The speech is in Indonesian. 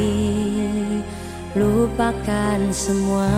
hati lupakan semua.